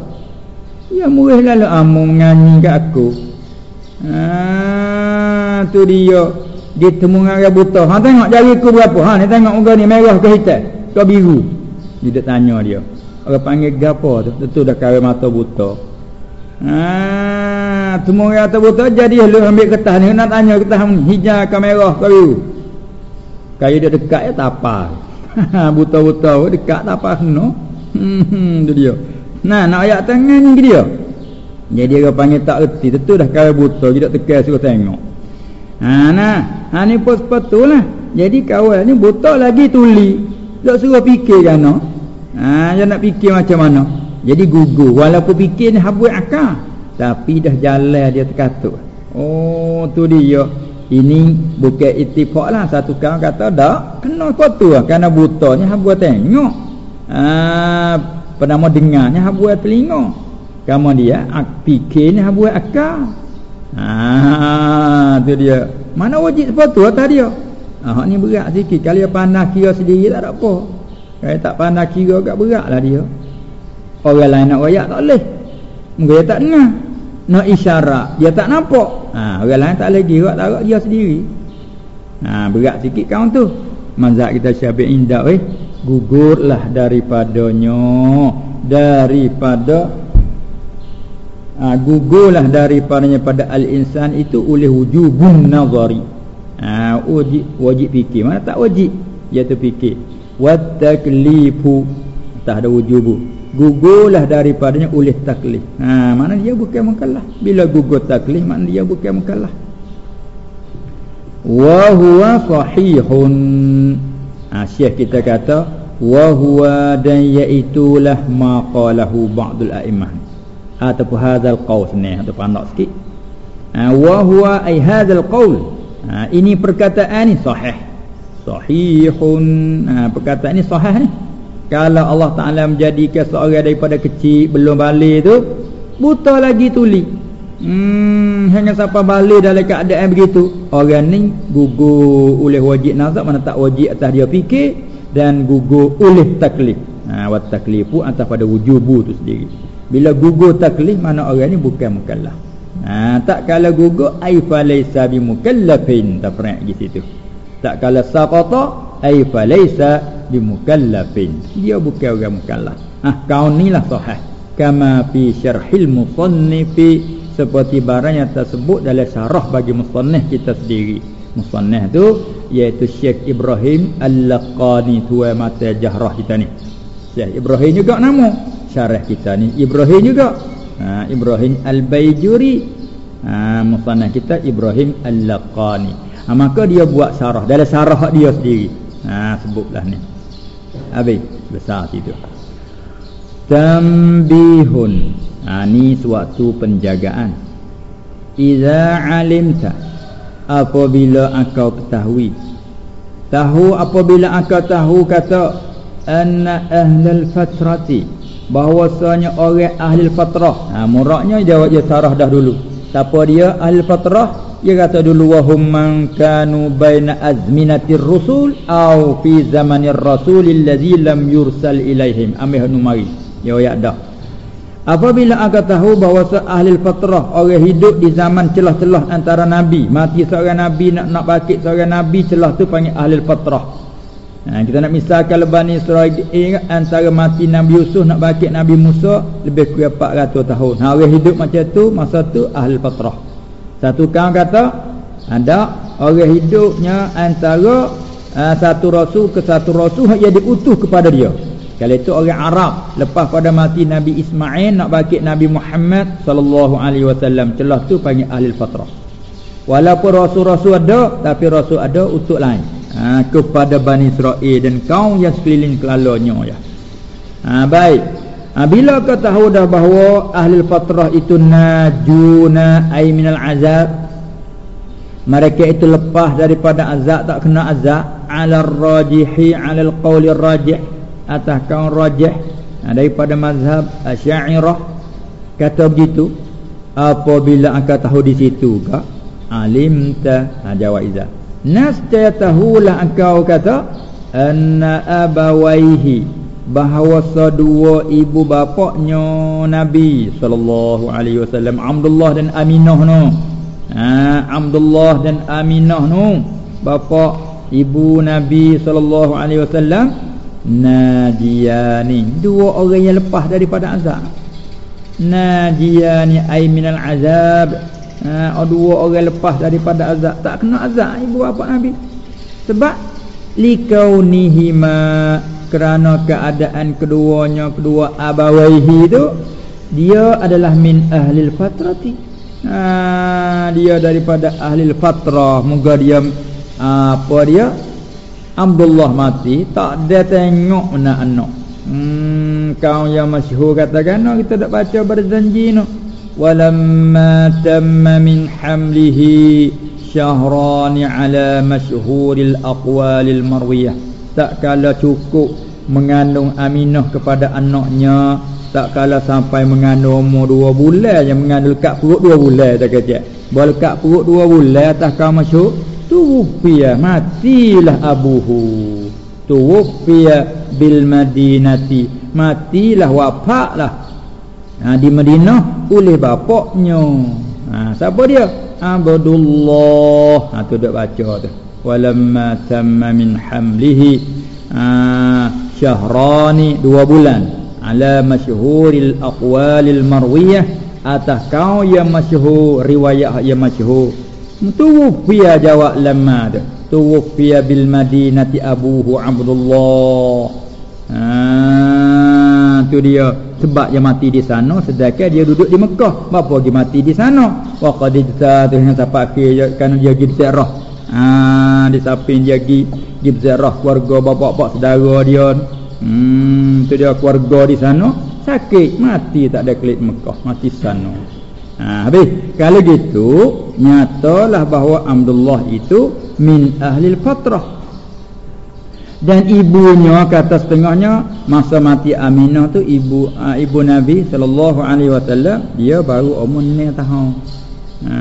Ya murih lalu Amu menyanyi kat aku. Ha tu dia. Dia temu orang buta. Ha tengok jari aku berapa. Ha ni tengok muka ni merah ke hitam Ke biru. Dia tak tanya dia. Orang panggil gapo tu? Tentu dah kawin mata buta. Ha, semua orang atas buta jadi lu ambil kertas ni. Nak tanya kertas ni hijau ke merah ke biru. Kaya dia dekat ya tak apa. [laughs] Buta-buta dekat tak apa no. Hmm, [laughs] tu dia. Nah, nak ayat tangan ni dia. Jadi dia panggil tak erti tentu dah kaya buta dia tak tekan suruh tengok. Ha nah, ha ni pun sepatulah. Jadi kawan ni buta lagi tuli. Tak suruh fikir kan no. Ha, dia nak fikir macam mana? Jadi gugur walaupun fikir ni habis akal tapi dah jalan dia terkatuk. Oh tu dia. Ini bukan ittifaq lah satu kawan kata dak kena apa tu lah kerana butanya habis tengok. Ah pernah dengarnya habis telinga. Kamu dia ak fikir ni habis akal. Ah tu dia. Mana wajib sepatu atas dia? Ah ni berat sikit. Kalau dia pandang kira sendiri tak ada apa. Kalau tak pandang kira agak beratlah dia. Orang lain nak royak tak boleh. Mungkin dia tak dengar. Nak isyarat, dia tak nampak. Ha, orang lain tak boleh gerak tak dia sendiri. Ha, berat sikit kau tu. Mazhab kita Syafi'i indak eh gugurlah daripadanya daripada ha, gugurlah daripadanya pada al-insan itu oleh wujubun nazari. Ha, wajib wajib fikir. Mana tak wajib? Dia tu fikir. Wat taklifu tak ada wujubu gugurlah daripadanya oleh taklif. Ha, mana dia bukan mukallaf. Bila gugur taklif, mana dia bukan mukallaf. Wa huwa sahihun. Ha, syekh kita kata wa huwa dan iaitulah ma qalahu ba'dul a'immah. Ataupun hadzal qaul ni atau pandak sikit. ha, wa huwa ay hadzal qaul. Ha, ini perkataan ni sahih. Sahihun. Ha, perkataan ni sahih ni. Kalau Allah Taala menjadikan seorang daripada kecil belum balik tu buta lagi tuli. Hmm hanya siapa balik dalam keadaan begitu. Orang ni gugur oleh wajib nazar mana tak wajib atas dia fikir dan gugur oleh taklif. Ha wat taklifu atas pada wujubu tu sendiri. Bila gugur taklif mana orang ni bukan mukallaf. Ha tak kala gugur ai fa laisa bi mukallafin pernah di situ. Tak kala saqata ai fa laisa bi mukallafin dia bukan orang mukallaf. Ha, kau ni lah sahih. Kama fi syarhil musannifi seperti barang yang tersebut dalam syarah bagi musannif kita sendiri musannif tu iaitu Syekh Ibrahim Al-Laqani tua mata jahrah kita ni. Syekh Ibrahim juga nama. Syarah kita ni Ibrahim juga. Ha, Ibrahim Al-Bayjuri ha, musannif kita Ibrahim Al-Laqani. Ha, maka dia buat syarah. Dalam syarah dia sendiri. Ha, sebutlah ni. Habis. Besar situ. Tambihun ha, ni suatu penjagaan. Iza alimta apabila engkau ketahui. Tahu apabila engkau tahu kata anna ahlul fatrati bahwasanya orang ahli fatrah. Ha muraknya jawab dia sarah dah dulu. Siapa dia ahli fatrah? Dia kata dulu wahum man kanu baina azminatir rusul au fi zamanir rasul allazi lam yursal ilaihim. Amih numari. Ya ya dah apabila agak tahu bahawa ahli fatrah orang hidup di zaman celah-celah antara nabi mati seorang nabi nak nak bakit seorang nabi celah tu panggil ahli fatrah ha, kita nak misalkan Bani Israel ingat antara mati Nabi Yusuf nak bakit Nabi Musa lebih kurang 400 tahun. Ha, orang hidup macam tu masa tu ahli fatrah satu kaum kata ada orang hidupnya antara uh, satu rasul ke satu rasul yang diutus kepada dia kalau itu orang Arab lepas pada mati Nabi Ismail nak bakit Nabi Muhammad sallallahu alaihi wasallam celah tu panggil ahli fatrah. Walaupun rasul-rasul ada tapi rasul ada untuk lain. Ha, kepada Bani Israel dan kaum yang sekeliling kelalanya ya. Ha, baik. Ha, bila kau tahu dah bahawa ahli fatrah itu najuna ay minal azab mereka itu lepas daripada azab tak kena azab ala rajihi ala alqauli rajih atas kaum rajih ha, daripada mazhab Asy'ariyah kata begitu apabila engkau tahu di situ ka alimta ha, jawab iza nascaya tahulah engkau kata anna abawaihi bahawa sedua ibu bapaknya Nabi sallallahu alaihi wasallam Abdullah dan Aminah no ha, Abdullah dan Aminah no bapa ibu Nabi sallallahu alaihi wasallam Najiyani Dua orang yang lepas daripada azab. Najiyani ay minal azab. Ha, Dua orang lepas daripada azab. Tak kena azab ibu bapa Nabi. Sebab Likaunihima Kerana keadaan keduanya Kedua abawaihi itu Dia adalah min ahlil fatrati. Ha, Dia daripada ahlil fatrah. Moga dia Apa dia Abdullah mati tak ada tengok mana anak. Hmm kau yang masyhur katakan no, kita dak baca berjanji no. Walamma tamma min hamlihi syahran ala masyhuril aqwalil marwiyah. Tak kala cukup mengandung Aminah kepada anaknya tak kala sampai mengandung umur dua bulan yang mengandung kat perut dua bulan tak kecek. Boleh kat perut dua bulan atas kau masyhur tuwfiya matilah abuhu. Tuwfiya bil madinati. Matilah wafatlah ha, di Madinah oleh bapaknya. Ha, siapa dia? Abdullah. Ha, tu dak baca tu. Walamma tamma min hamlihi ha, syahrani dua bulan. Ala masyhuril aqwalil marwiyah. Atas kau yang masyhur riwayat yang masyhur Tuwfiya jawab lamma tu. Tuwfiya bil madinati abuhu Abdullah. Ha tu dia sebab dia mati di sana sedangkan dia duduk di Mekah. Bapa dia mati di sana. Wa qad tu yang siapa akhir kan dia pergi ziarah. Ha di samping dia pergi pergi ziarah keluarga bapa-bapa saudara dia. Hmm tu dia keluarga di sana sakit mati tak ada kelik Mekah mati sana. Ha, habis kalau gitu nyatalah bahawa Abdullah itu min ahli fatrah dan ibunya kata setengahnya masa mati Aminah tu ibu uh, ibu Nabi sallallahu alaihi wasallam dia baru umur 9 tahun. Ha,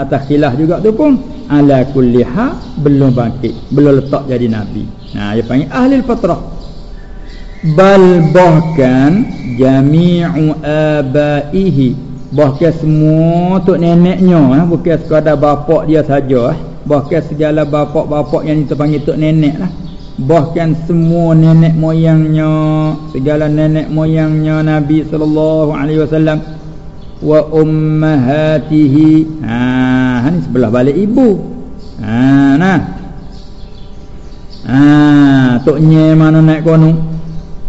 atas khilaf juga tu pun ala kulli ha belum bangkit, belum letak jadi nabi. Nah, dia panggil ahli fatrah. Bal bahkan jami'u abaihi bahkan semua tok neneknya. Eh, bukan sekadar bapak dia saja eh. Bahkan segala bapak-bapak yang kita panggil tok nenek lah. Bahkan semua nenek moyangnya segala nenek moyangnya Nabi sallallahu alaihi wasallam wa ummahatihi. Ha ni sebelah balik ibu. Ha nah. Ha toknya mana naik kono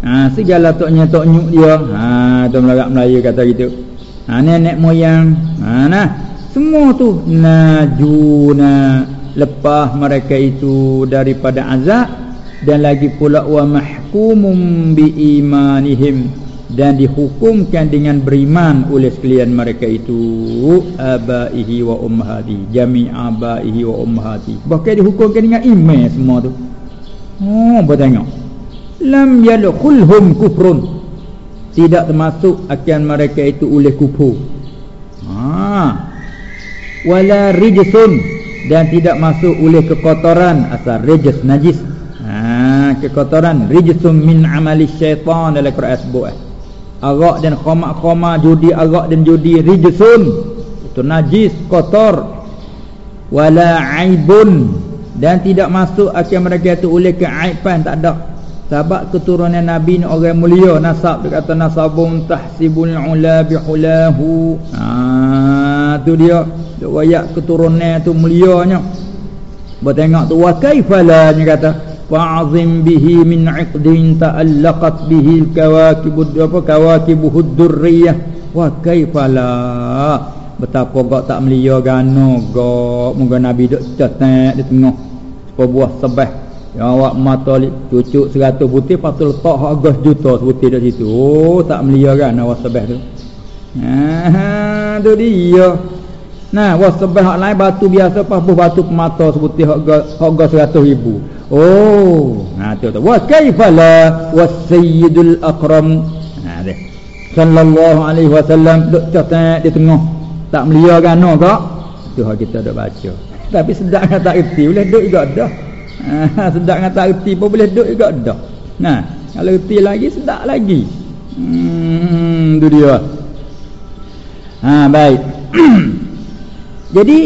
ha segala toknya tok nyuk dia. Ha tu Melayu kata gitu ha nenek moyang. Ha nah. Semua tu najuna lepas mereka itu daripada azab dan lagi pula wa mahkumum bi imanihim dan dihukumkan dengan beriman oleh sekalian mereka itu abaihi wa ummahati jami' abaihi wa ummahati. Bahkan dihukumkan dengan iman semua tu. Oh bertengok lam yadkhulhum kufrun tidak termasuk akan mereka itu oleh kufur. Ha. Wala rijsun. Dan tidak masuk oleh kekotoran asal rijs najis. Ha kekotoran rijsum min amali syaitan dalam Quran sebut eh. arak dan khamak-khamak judi arak dan judi rijsun. Itu najis kotor. Wala aibun. Dan tidak masuk akan mereka itu oleh keaiban tak ada sebab keturunan Nabi ni orang mulia. Nasab dia kata nasabun tahsibul ula bihulahu. Ha tu dia. Duk wayak keturunan tu mulianya. Bertengok tu wa kaifala nya kata fa'azim bihi min 'iqdin ta'allaqat bihi al-kawakib apa? Kawakibuhud durriyah wa kaifala betapa kau tak melia gano kau moga nabi duk cetek di tengah sebuah sebah ya awak mata cucuk 100 putih patut letak hak gas juta putih kat situ oh tak melia kan awak sebah tu ha tu dia Nah, wah sebab hak lain batu biasa apa buh batu pemata seperti harga 100 ribu. Oh, nah tu tu. Wa kaifala was sayyidul akram. Nah deh. Sallallahu alaihi wasallam duk catat di tengah. Tak melia kan no kak? Tu hak kita dak baca. Tapi dengan tak erti boleh duk juga dah. Ha, sedap dengan tak erti pun boleh duk juga dah. Nah, kalau erti lagi sedap lagi. Hmm, tu dia. Ha, baik. [clears throat] Jadi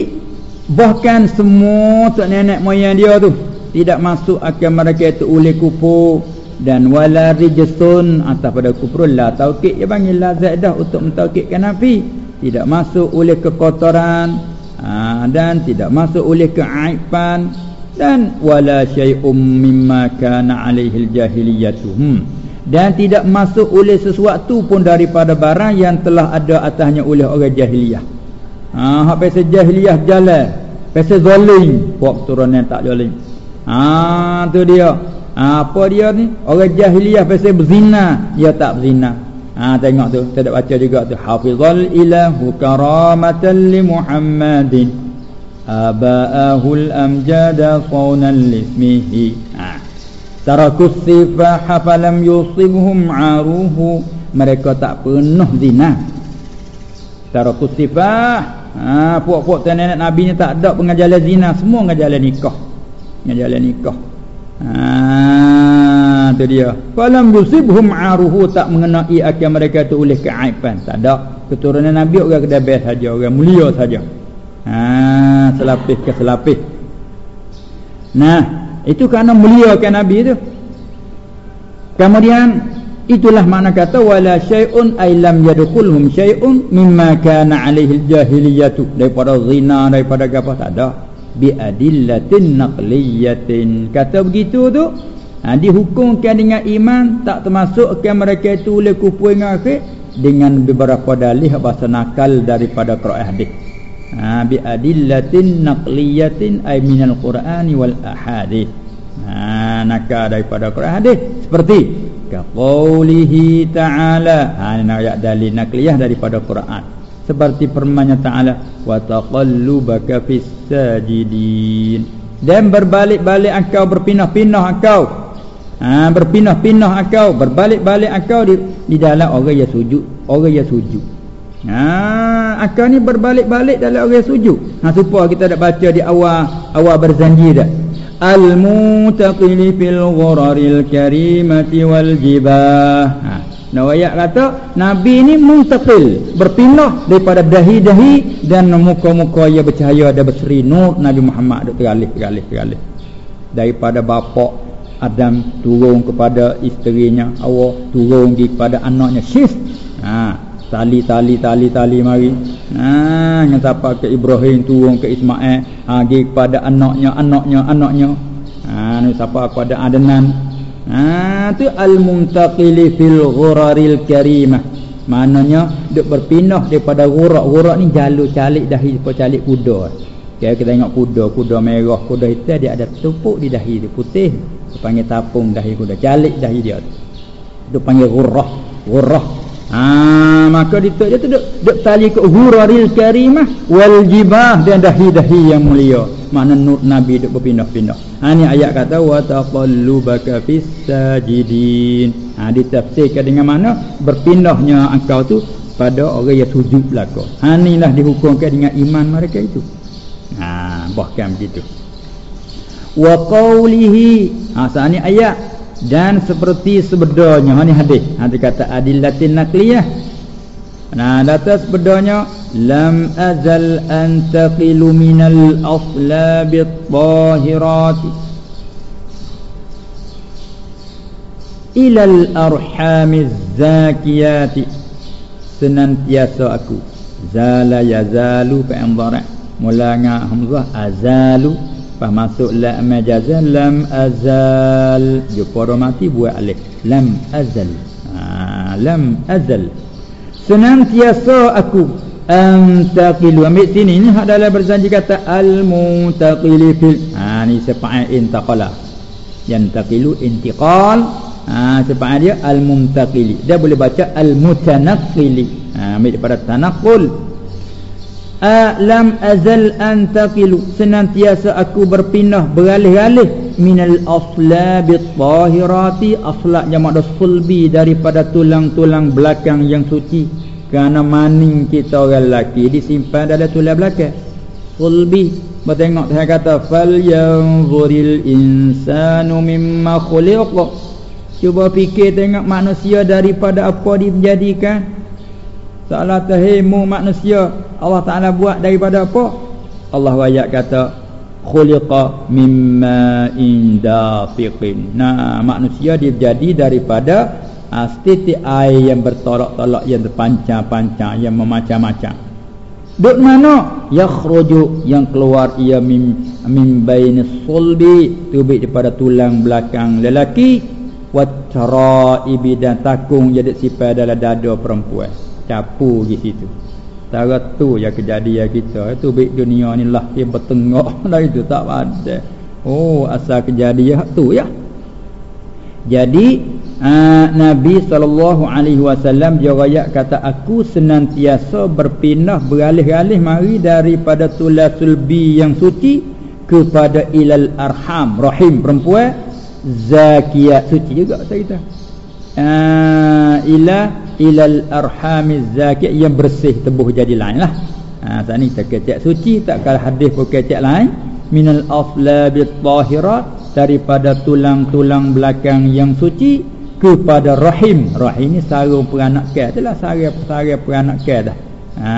bahkan semua tok nenek moyang dia tu tidak masuk akan mereka itu oleh kufur dan wala rijsun atas pada kufur la taukid dia panggil la zaidah untuk mentaukidkan nabi tidak masuk oleh kekotoran ha, dan tidak masuk oleh keaiban dan wala syai'um mimma kana alaihi jahiliyatu hmm. dan tidak masuk oleh sesuatu pun daripada barang yang telah ada atasnya oleh orang jahiliyah Ha hak pasal jahiliyah jalan. Pasal zalim, buat keturunan tak zalim. Ha tu dia. Ha, apa dia ni? Orang jahiliyah pasal berzina, dia tak berzina. Ha tengok tu, saya dah baca juga tu. Hafizal ilahu karamatan li Muhammadin. Aba'ahul amjada sawnan lismihi. Tarakus sifah hafalam yusibhum aruhu. Mereka tak pernah zina. Tarakus sifah Ha puak-puak tuan Nabi ni tak ada pengajaran zina, semua pengajaran nikah. Pengajaran nikah. Ha tu dia. Falam yusibhum aruhu tak mengenai akan mereka tu oleh keaiban. Tak ada. Keturunan Nabi orang kedai saja, orang mulia saja. Ha selapis ke selapis. Nah, itu kerana muliakan Nabi tu. Kemudian Itulah makna kata wala syai'un ay lam yadkhulhum syai'un mimma kana alaihi jahiliyatu daripada zina daripada apa tak ada bi adillatin naqliyatin kata begitu tu ha, dihukumkan dengan iman tak termasuk ke mereka itu oleh kufur dengan akhir dengan beberapa dalih bahasa nakal daripada Quran hadis ha, bi adillatin naqliyatin ay minal qur'ani wal ahadith. Ha, nakal daripada Quran hadis. Seperti qaulihi ta'ala. Ha ini ayat dalil nakliyah daripada Quran. Seperti firman-Nya Ta'ala wa taqallubaka fis sajidin. Dan berbalik-balik engkau berpindah-pindah engkau. Ha, berpindah-pindah engkau berbalik-balik engkau di, di dalam orang yang sujud orang yang sujud ha, engkau ni berbalik-balik dalam orang sujud ha, supaya kita dah baca di awal awal berjanji dah. Al-mutaqili fil ghuraril karimati wal jibah. Ha. Nawayat kata Nabi ni muntaqil Berpindah daripada dahi-dahi Dan muka-muka yang bercahaya dan berseri Nur Nabi Muhammad Duk tergalih, tergalih, tergalih Daripada bapa Adam turun kepada isterinya Hawa turun kepada anaknya Syis. Ha, Tali, tali, tali, tali mari ha, Yang siapa ke Ibrahim turun ke Ismail ha, kepada anaknya, anaknya, anaknya ha, Siapa kepada Adnan Ha tu al-muntaqili fil ghuraril karimah. Maknanya duk berpindah daripada ghurak. Ghurak ni jalur calik dahi po calik kuda. Kaya kita tengok kuda, kuda merah, kuda hitam dia ada tupuk di dahi dia putih. Dia panggil tapung dahi kuda, calik dahi dia. Dia panggil ghurrah, ghurrah. Ha maka dia dia tu duk, duk tali ke ghuraril karimah wal jibah dan dahi-dahi yang mulia. Makna nur nabi duk berpindah-pindah. Ha ni ayat kata wa taqallubaka fis sajidin. Ha ditafsirkan dengan mana? Berpindahnya engkau tu pada orang yang sujud belaka. Ha inilah dihukumkan dengan iman mereka itu. Ha bahkan begitu. Wa qawlihi. Ha ayat dan seperti sebenarnya ha ni hadis. Ha dikata adillatin naqliyah. Nah, data sebedanya lam azal antaqilu minal aslabit tahirati ilal arhamiz zakiyati. Senantiasa aku. Zala yazalu fa'andara mulanga hamzah azalu pas masuk la majazan lam azal. Jupara mati buat alif. Lam azal. Ha, lam azal. Senantiasa aku antaqilu. Ambil sini ni hak dalam berjanji kata al muntaqili fil. Ha ni sepakat intaqala. Yantaqilu intiqal. Ha sepakat dia al muntaqili dia boleh baca al mutanaqqili ha ambil daripada tanaqul lam azal antaqilu. Senantiasa aku berpindah beralih-alih. Minal aslabit tahirati aslak jamak sulbi daripada tulang-tulang belakang yang suci. Kerana maning kita orang lelaki disimpan dalam tulang belakang. Sulbi. Bertengok saya kata fal yanzuril insanu mimma khuliqa. Cuba fikir tengok manusia daripada apa dijadikan Salah tahimu manusia Allah Ta'ala buat daripada apa? Allah ayat kata Khuliqa mimma indafiqin Nah manusia dia jadi daripada uh, Setitik air yang bertolak-tolak Yang terpancang-pancang Yang memacam-macam Duk mana? Yakhruju yang keluar ia mim, mim bainis sulbi Tubik daripada tulang belakang lelaki Watraibi dan takung jadi sifat dalam dada perempuan capu di situ. Tara tu ya kejadian kita itu baik dunia ni lah yang bertengok [laughs] dah itu tak ada. Oh asal kejadian tu ya. Jadi uh, Nabi wasallam dia rakyat kata aku senantiasa berpindah beralih-alih mari daripada tulasul bi yang suci kepada ilal arham rahim perempuan zakiyah suci juga kata. Uh, ila ilal arhamiz zakiyah yang bersih tebuh jadi lain lah. Ha, saat ni terkecek suci tak kalah hadis pun kecek lain. Minal aflabit tahirat daripada tulang-tulang belakang yang suci kepada rahim. Rahim ni sarung peranak ke itulah sarung sarung peranak ke dah. Ha,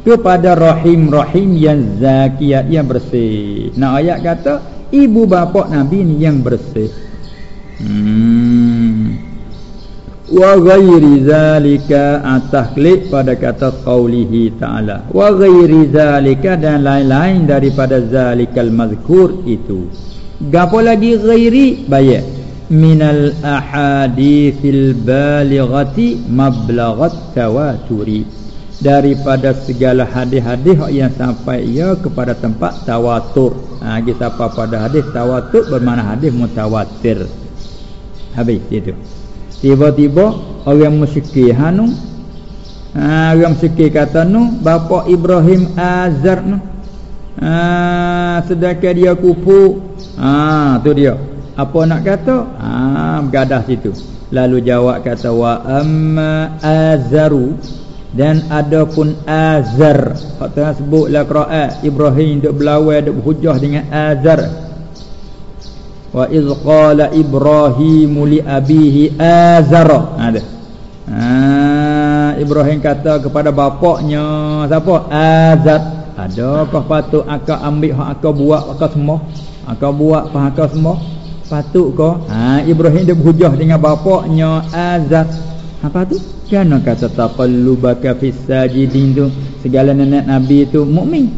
kepada rahim-rahim yang zakiyah yang bersih. Nak ayat kata ibu bapa nabi ni yang bersih. Hmm wa ghairi zalika atahlik pada kata qaulihi ta'ala. Wa ghairi zalika dan lain-lain daripada zalikal mazkur itu. Gapo lagi ghairi? Bayat minal ahadithil balighati mablaghat tawaturi. Daripada segala hadis-hadis yang sampai ia kepada tempat tawatur. Ha kita apa pada hadis tawatur bermakna hadis mutawatir. Habis itu Tiba-tiba orang musyrik hanu Ha orang sikit kata nu bapa Ibrahim Azar nu. Ha sedekah dia kupu. Ha tu dia. Apa nak kata? Ha bergadah situ. Lalu jawab kata wa amma azaru dan ada pun azar. Kata sebutlah Quran Ibrahim duk belawai duk berhujah dengan azar. Wa iz qala Ibrahim li abihi azara. Ada. Ha, Ibrahim kata kepada bapaknya siapa? Azat. Adakah patut akak ambil hak akak buat akak semua? Akak buat apa akak semua? Patut ke? Ha, Ibrahim dia berhujah dengan bapaknya Azat. Apa tu? Kerana kata taqallubaka fis sajidin tu segala nenek nabi itu mukmin.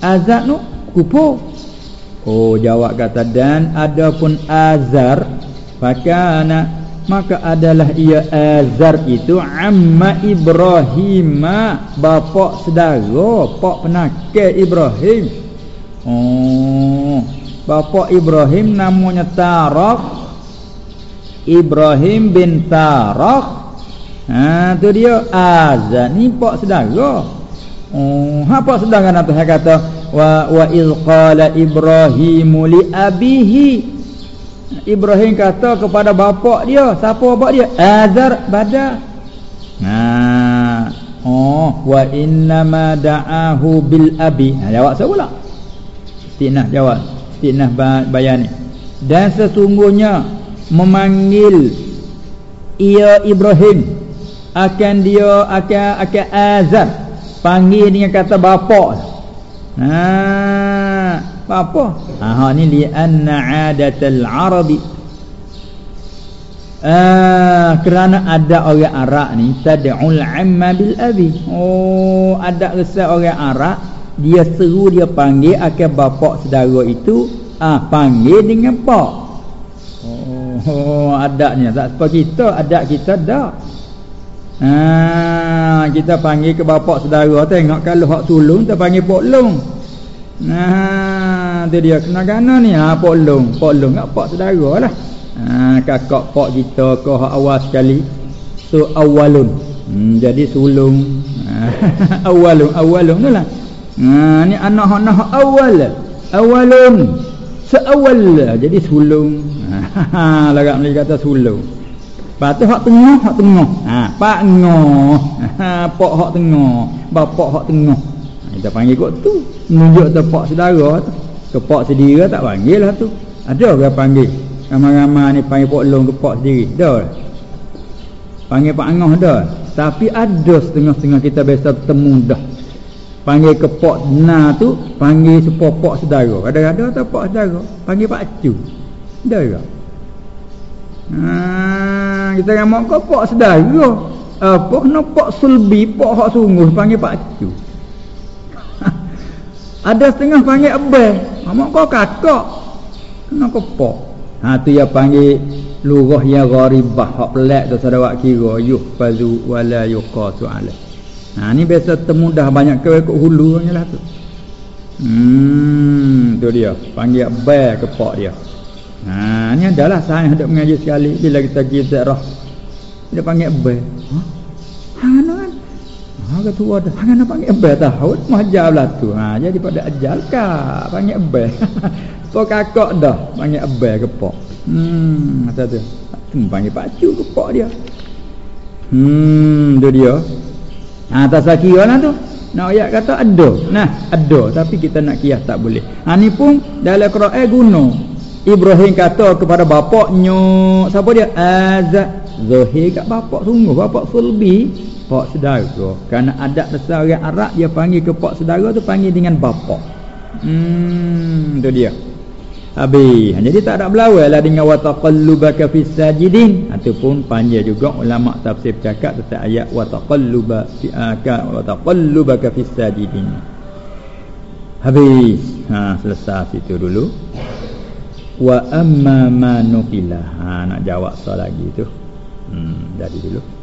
Azat tu kupu. Oh jawab kata dan ada pun azar fakana maka adalah ia azar itu amma ibrahim bapa saudara pak penakil ibrahim. Oh bapa ibrahim namanya tarak ibrahim bin tarak ha tu dia azar ni pak saudara oh apa saudara nak kata wa wa iz qala ibrahim li abihi Ibrahim kata kepada bapak dia, siapa bapak dia? Azar Badar. Nah. Oh, wa inna ma da'ahu bil abi. Ha, jawab saya pula. Istinah jawab. Istinah bayan ni. Dan sesungguhnya memanggil ia Ibrahim akan dia akan akan azar panggil dengan kata bapak. Nah. Apa? Ha ni li anna adatul arabi. Ah kerana ada orang Arab ni tad'ul amma bil abi. Oh ada rasa orang Arab dia seru dia panggil akan bapak saudara itu ah panggil dengan pak. Oh, [laughs] oh adabnya tak seperti kita adat kita dak. Ah kita panggil ke bapak saudara tengok kalau hak sulung kita panggil pok long. Nah, tu dia kena gana ni. Ha pok long, pok long ngak pok saudara lah. Ha kakak pok kita ke hak awal sekali. So awalun. Hmm, jadi sulung. Ha, [laughs] awalun, awalun tu lah. Ha ni anak anak awal. Awalun. Seawal jadi sulung. [laughs] Ha lagak Melayu kata sulung. Lepas tu hak tengah, hak tengah. Ha, pak ngoh. Ha, pok hak tengah. Bapak hak tengah. Kita panggil kot tu. Menunjuk tepak saudara tu. Kepak sendiri tak panggil lah tu. Ada ke panggil. Ramai-ramai ni panggil pok long kepak sendiri. Ada. Panggil pak angah ada. Tapi ada setengah-setengah kita biasa bertemu dah. Panggil kepak na tu Panggil sepopok saudara Ada-ada tak pak saudara Panggil pak cu. Ada ke Kita ramak ke pak saudara apa kena pak sulbi pak hak sungguh panggil pak cu [laughs] ada setengah panggil abah. Mak kau kakak. Kena kepok. Ha tu ya panggil lurah ya gharibah hak pelik tu saudara kira yuh fazu wala yuqatu ala. Ha ni biasa temu dah banyak ke ikut hulu lah tu. Hmm tu dia panggil abah kepok dia. Ha ni adalah saya hendak mengaji sekali bila kita pergi ziarah. Dia panggil abah. Ha? Ha kan? Ha ketua dah. Hang nak panggil abah tahu mahjal lah tu. Ha jadi pada ajal ka panggil abah. [laughs] Pok kakak dah panggil abah kepok. Hmm kata tu. Tu panggil pacu kepok dia. Hmm tu dia. Ha sakira lah tu. Nak ayat kata ada. Nah, ada tapi kita nak kias tak boleh. Ha ni pun dalam Quran guna. Ibrahim kata kepada bapaknya, siapa dia? Azza. Zahir kat bapak. Sungguh, bapak sulbi pak saudara. Kerana adat besar orang Arab dia panggil ke pak saudara tu panggil dengan bapa hmm tu dia. Habis. Jadi tak ada belawai lah dengan wa taqallubaka fis sajidin. Ataupun panjang juga ulama tafsir bercakap tentang ayat wa taqalluba fi aka wa taqallubaka fis sajidin. Habis. Ha selesai situ dulu wa amma ma nuqila ha nak jawab soal lagi tu. Hmm jadi dulu